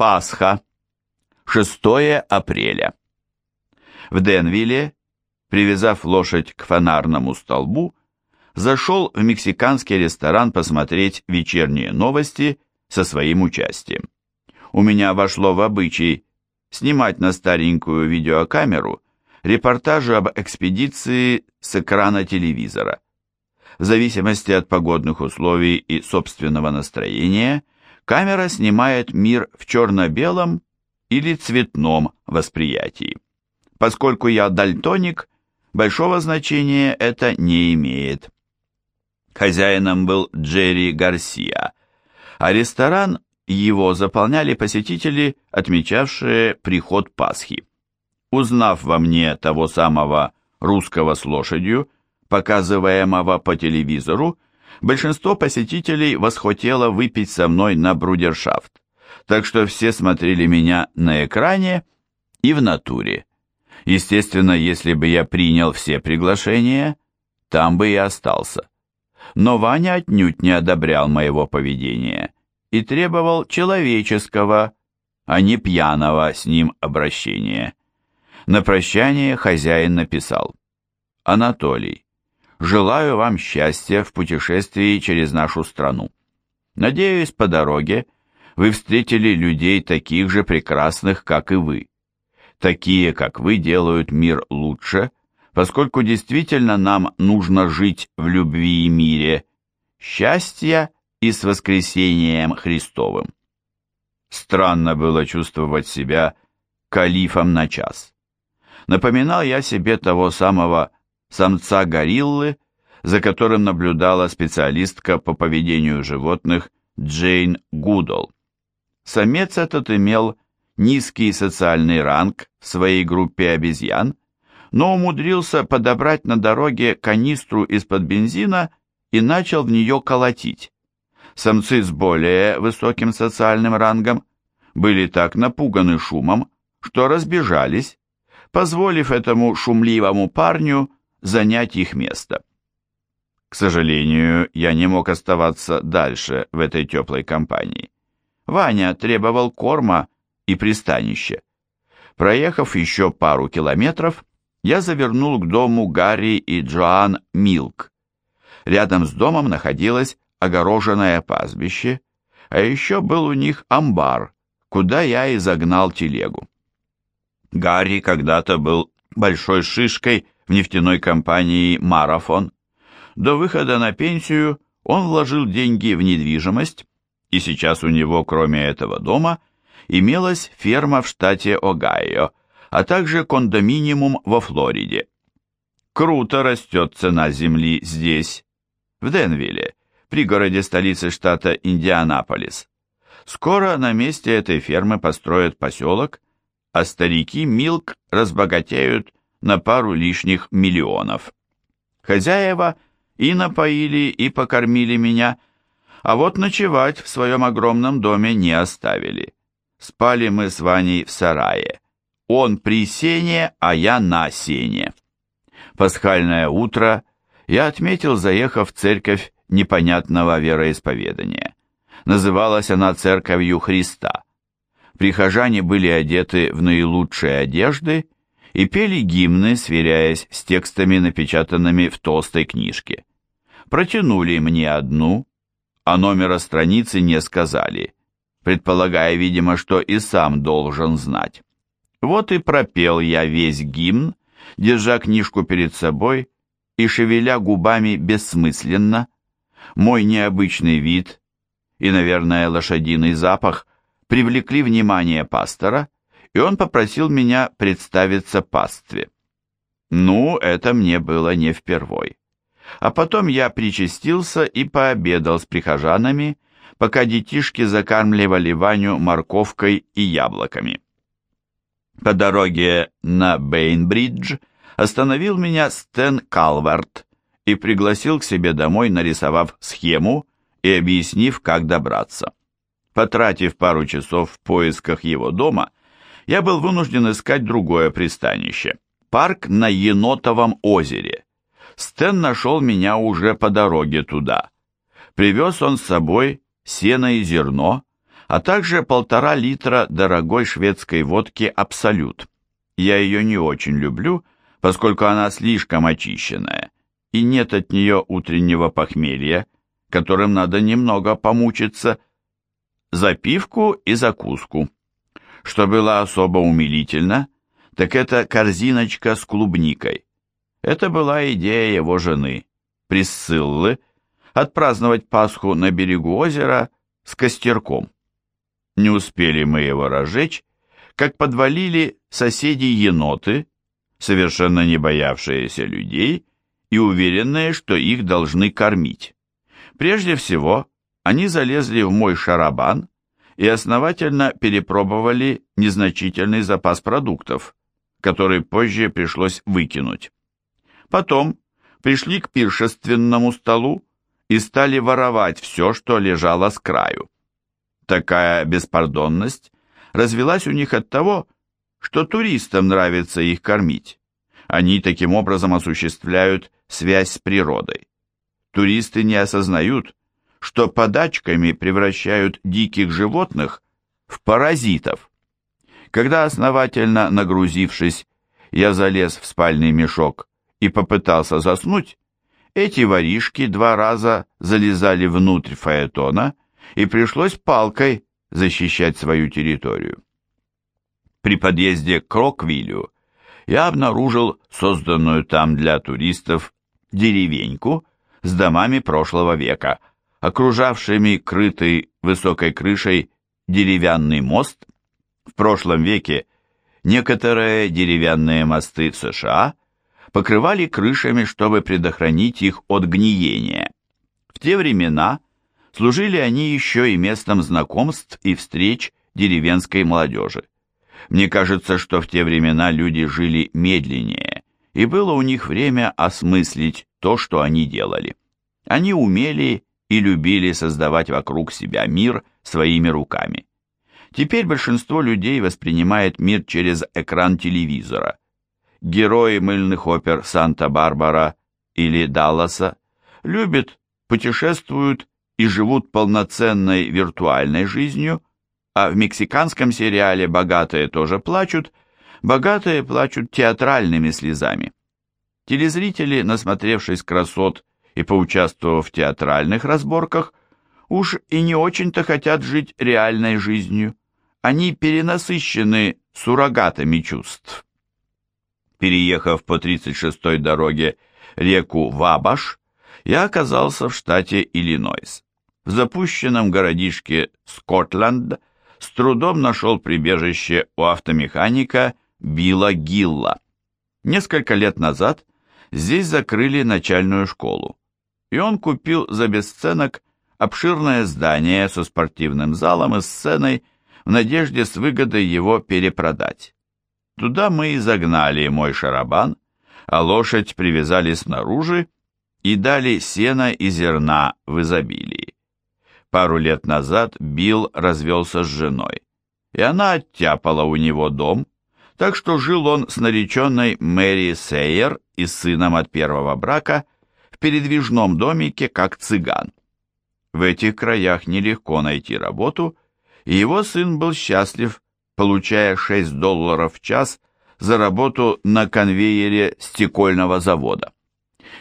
Пасха. 6 апреля. В Денвилле, привязав лошадь к фонарному столбу, зашел в мексиканский ресторан посмотреть вечерние новости со своим участием. У меня вошло в обычай снимать на старенькую видеокамеру репортажи об экспедиции с экрана телевизора. В зависимости от погодных условий и собственного настроения, камера снимает мир в черно-белом или цветном восприятии. Поскольку я дальтоник, большого значения это не имеет. Хозяином был Джерри Гарсия, а ресторан его заполняли посетители, отмечавшие приход Пасхи. Узнав во мне того самого русского с лошадью, показываемого по телевизору, большинство посетителей восхотело выпить со мной на брудершафт, так что все смотрели меня на экране и в натуре. Естественно, если бы я принял все приглашения, там бы и остался. Но Ваня отнюдь не одобрял моего поведения и требовал человеческого, а не пьяного с ним обращения. На прощание хозяин написал «Анатолий, желаю вам счастья в путешествии через нашу страну. Надеюсь, по дороге вы встретили людей таких же прекрасных, как и вы. Такие, как вы, делают мир лучше, поскольку действительно нам нужно жить в любви и мире. Счастья и с воскресением Христовым. Странно было чувствовать себя калифом на час. Напоминал я себе того самого самца гориллы, за которым наблюдала специалистка по поведению животных Джейн Гудол. Самец этот имел низкий социальный ранг в своей группе обезьян, но умудрился подобрать на дороге канистру из-под бензина и начал в нее колотить. Самцы с более высоким социальным рангом были так напуганы шумом, что разбежались, позволив этому шумливому парню занять их место. К сожалению, я не мог оставаться дальше в этой теплой компании. Ваня требовал корма и пристанища. Проехав еще пару километров, я завернул к дому Гарри и Джоан Милк. Рядом с домом находилось огороженное пастбище, а еще был у них амбар, куда я и загнал телегу. Гарри когда-то был большой шишкой в нефтяной компании «Марафон». До выхода на пенсию он вложил деньги в недвижимость, и сейчас у него, кроме этого дома, имелась ферма в штате Огайо, а также кондоминиум во Флориде. Круто растет цена земли здесь, в Денвилле, пригороде столицы штата Индианаполис. Скоро на месте этой фермы построят поселок, а старики Милк разбогатеют на пару лишних миллионов. Хозяева и напоили, и покормили меня, а вот ночевать в своем огромном доме не оставили. Спали мы с Ваней в сарае. Он при сене, а я на сене. Пасхальное утро я отметил, заехав в церковь непонятного вероисповедания. Называлась она Церковью Христа. Прихожане были одеты в наилучшие одежды и пели гимны, сверяясь с текстами, напечатанными в толстой книжке. Протянули мне одну, а номера страницы не сказали, предполагая, видимо, что и сам должен знать. Вот и пропел я весь гимн, держа книжку перед собой и шевеля губами бессмысленно. Мой необычный вид и, наверное, лошадиный запах привлекли внимание пастора, и он попросил меня представиться пастве. Ну, это мне было не впервой. А потом я причастился и пообедал с прихожанами, пока детишки закармливали Ваню морковкой и яблоками. По дороге на Бейнбридж остановил меня Стэн Калверт и пригласил к себе домой, нарисовав схему и объяснив, как добраться. Потратив пару часов в поисках его дома, я был вынужден искать другое пристанище – парк на Енотовом озере. Стэн нашел меня уже по дороге туда. Привез он с собой сено и зерно, а также полтора литра дорогой шведской водки «Абсолют». Я ее не очень люблю, поскольку она слишком очищенная, и нет от нее утреннего похмелья, которым надо немного помучиться, запивку и закуску. Что было особо умилительно, так это корзиночка с клубникой. Это была идея его жены, Присциллы, отпраздновать Пасху на берегу озера с костерком. Не успели мы его разжечь, как подвалили соседи-еноты, совершенно не боявшиеся людей и уверенные, что их должны кормить. Прежде всего, они залезли в мой шарабан и основательно перепробовали незначительный запас продуктов, который позже пришлось выкинуть. Потом пришли к пиршественному столу и стали воровать все, что лежало с краю. Такая беспардонность развелась у них от того, что туристам нравится их кормить. Они таким образом осуществляют связь с природой. Туристы не осознают, что подачками превращают диких животных в паразитов. Когда основательно нагрузившись, я залез в спальный мешок и попытался заснуть, эти воришки два раза залезали внутрь фаэтона, и пришлось палкой защищать свою территорию. При подъезде к Роквилю я обнаружил созданную там для туристов деревеньку с домами прошлого века, окружавшими крытый высокой крышей деревянный мост. В прошлом веке некоторые деревянные мосты США покрывали крышами, чтобы предохранить их от гниения. В те времена служили они еще и местом знакомств и встреч деревенской молодежи. Мне кажется, что в те времена люди жили медленнее, и было у них время осмыслить то, что они делали. Они умели и любили создавать вокруг себя мир своими руками. Теперь большинство людей воспринимает мир через экран телевизора. Герои мыльных опер Санта-Барбара или Далласа любят, путешествуют и живут полноценной виртуальной жизнью, а в мексиканском сериале «Богатые тоже плачут», богатые плачут театральными слезами. Телезрители, насмотревшись красот и поучаствовав в театральных разборках, уж и не очень-то хотят жить реальной жизнью. Они перенасыщены суррогатами чувств. Переехав по 36-й дороге реку Вабаш, я оказался в штате Иллинойс. В запущенном городишке Скотланд с трудом нашел прибежище у автомеханика Билла Гилла. Несколько лет назад здесь закрыли начальную школу, и он купил за бесценок обширное здание со спортивным залом и сценой в надежде с выгодой его перепродать. Туда мы и загнали мой шарабан, а лошадь привязали снаружи и дали сена и зерна в изобилии. Пару лет назад Билл развелся с женой, и она оттяпала у него дом, так что жил он с нареченной Мэри Сейер и сыном от первого брака передвижном домике как цыган. В этих краях нелегко найти работу, и его сын был счастлив, получая 6 долларов в час за работу на конвейере стекольного завода.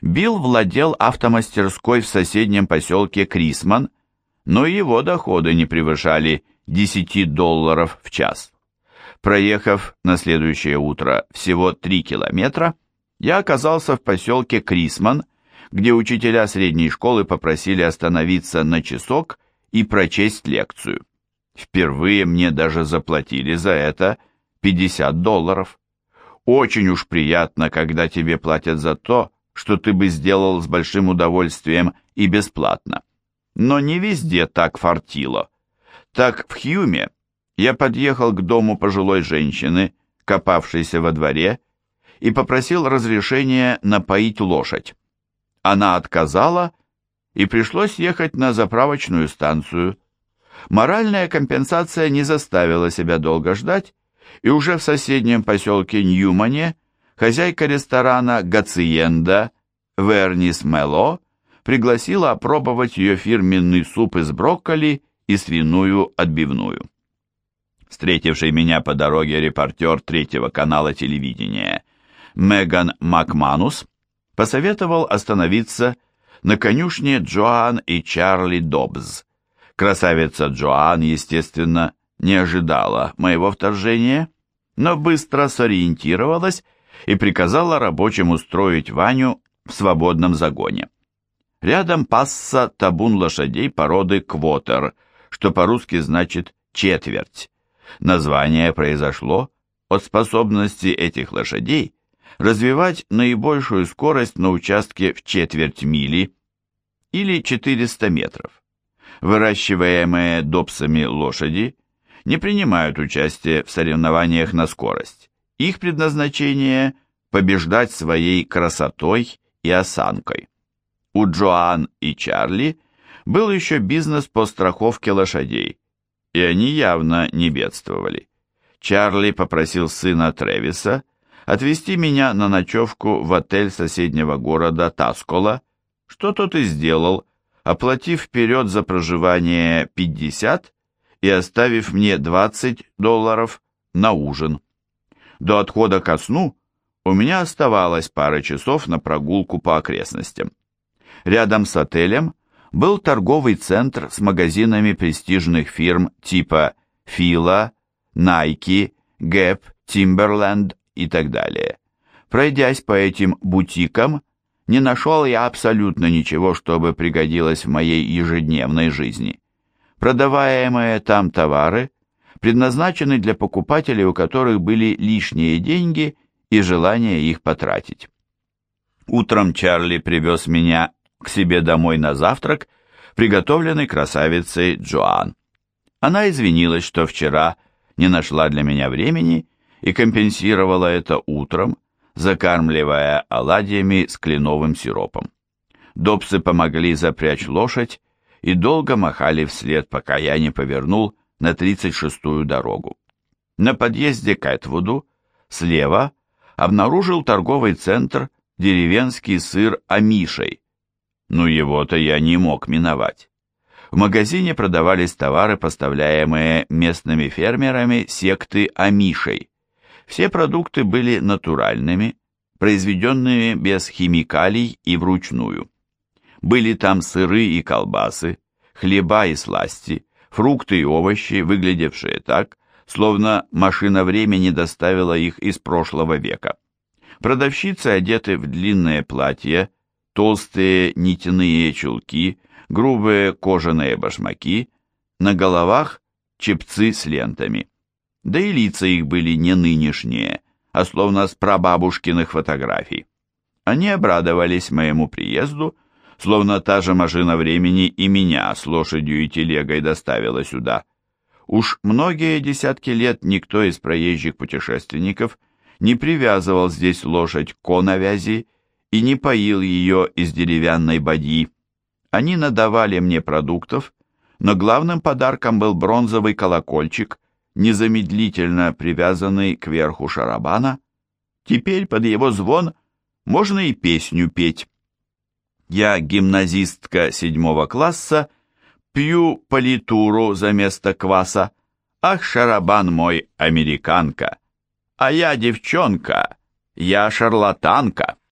Билл владел автомастерской в соседнем поселке Крисман, но его доходы не превышали 10 долларов в час. Проехав на следующее утро всего 3 километра, я оказался в поселке Крисман, где учителя средней школы попросили остановиться на часок и прочесть лекцию. Впервые мне даже заплатили за это 50 долларов. Очень уж приятно, когда тебе платят за то, что ты бы сделал с большим удовольствием и бесплатно. Но не везде так фартило. Так в Хьюме я подъехал к дому пожилой женщины, копавшейся во дворе, и попросил разрешения напоить лошадь. Она отказала, и пришлось ехать на заправочную станцию. Моральная компенсация не заставила себя долго ждать, и уже в соседнем поселке Ньюмане хозяйка ресторана «Гациенда» Вернис Мело пригласила опробовать ее фирменный суп из брокколи и свиную отбивную. Встретивший меня по дороге репортер третьего канала телевидения Меган Макманус посоветовал остановиться на конюшне Джоан и Чарли Добз. Красавица Джоан, естественно, не ожидала моего вторжения, но быстро сориентировалась и приказала рабочим устроить Ваню в свободном загоне. Рядом пасся табун лошадей породы квотер, что по-русски значит «четверть». Название произошло от способности этих лошадей развивать наибольшую скорость на участке в четверть мили или 400 метров. Выращиваемые допсами лошади не принимают участие в соревнованиях на скорость. Их предназначение – побеждать своей красотой и осанкой. У Джоан и Чарли был еще бизнес по страховке лошадей, и они явно не бедствовали. Чарли попросил сына Тревиса отвезти меня на ночевку в отель соседнего города Таскола, что тот и сделал, оплатив вперед за проживание 50 и оставив мне 20 долларов на ужин. До отхода ко сну у меня оставалось пара часов на прогулку по окрестностям. Рядом с отелем был торговый центр с магазинами престижных фирм типа Fila, Nike, Gap, Timberland и так далее. Пройдясь по этим бутикам, не нашел я абсолютно ничего, чтобы пригодилось в моей ежедневной жизни. Продаваемые там товары предназначены для покупателей, у которых были лишние деньги и желание их потратить. Утром Чарли привез меня к себе домой на завтрак, приготовленный красавицей Джоан. Она извинилась, что вчера не нашла для меня времени и компенсировала это утром, закармливая оладьями с кленовым сиропом. Добсы помогли запрячь лошадь и долго махали вслед, пока я не повернул на 36-ю дорогу. На подъезде к Этвуду слева обнаружил торговый центр «Деревенский сыр Амишей». Ну его-то я не мог миновать. В магазине продавались товары, поставляемые местными фермерами секты Амишей. Все продукты были натуральными, произведенными без химикалий и вручную. Были там сыры и колбасы, хлеба и сласти, фрукты и овощи, выглядевшие так, словно машина времени доставила их из прошлого века. Продавщицы одеты в длинные платья, толстые нитяные чулки, грубые кожаные башмаки, на головах чепцы с лентами да и лица их были не нынешние, а словно с прабабушкиных фотографий. Они обрадовались моему приезду, словно та же машина времени и меня с лошадью и телегой доставила сюда. Уж многие десятки лет никто из проезжих путешественников не привязывал здесь лошадь к коновязи и не поил ее из деревянной бадьи. Они надавали мне продуктов, но главным подарком был бронзовый колокольчик, незамедлительно привязанный к верху шарабана. Теперь под его звон можно и песню петь. Я гимназистка седьмого класса, пью политуру за место кваса. Ах, шарабан мой, американка, а я девчонка, я шарлатанка.